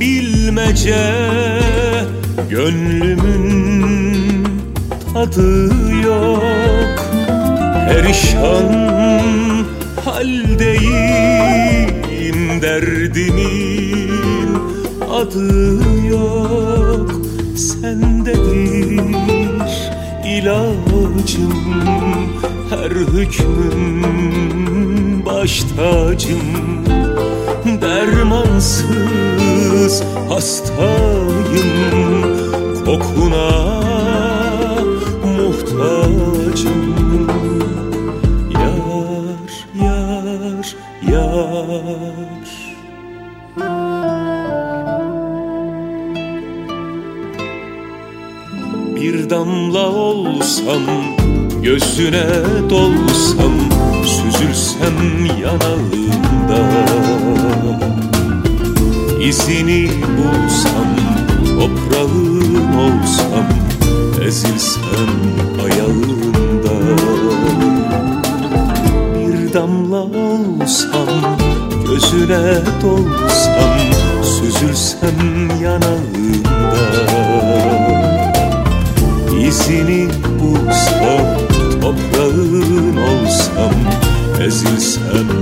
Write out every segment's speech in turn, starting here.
bilmece Gönlümün tadı yok. Perişan haldeyim Derdimin adı yok. Sendedir ilacım Her hükmüm baş tacım Dermansız hastayım. Kokuna muhtacım. Yar, yar, yar. Bir damla olsam, gözüne dolsam Süzülsem yanağında İzini bulsam, toprağın olsam Ezilsem ayağında Bir damla olsam, gözüne dolsam Süzülsem yanağında Ezilsem ayağında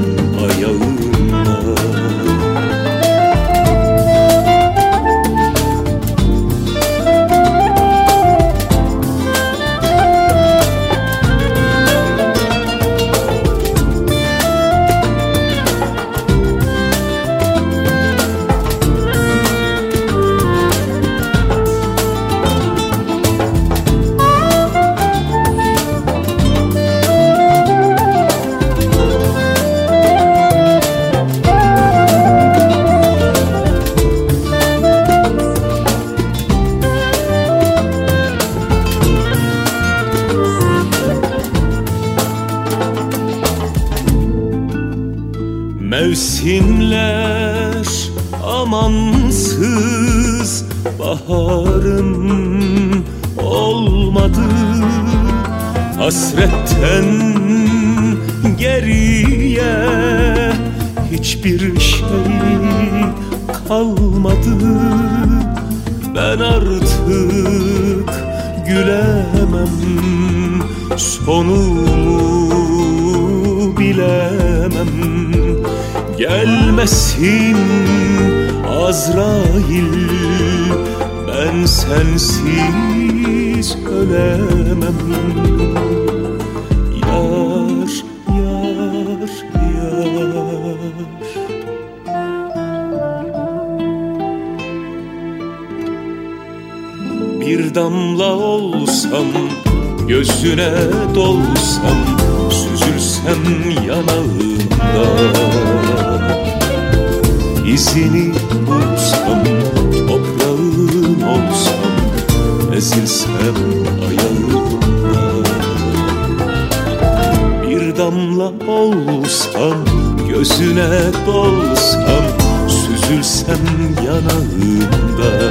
Mevsimler amansız baharım olmadı. Hasretten geriye hiçbir şey kalmadı. Ben artık gülemem sonumu bilemem Gelmesin Azrail Ben sensiz ölemem. Yar, yar, yar. Bir damla olsam Gözüne dolsam Süzülsem yanağında İzini bulsam Toprağın olsam Ezilsem ayağında Bir damla olsam Gözüne dolsam Süzülsem yanağında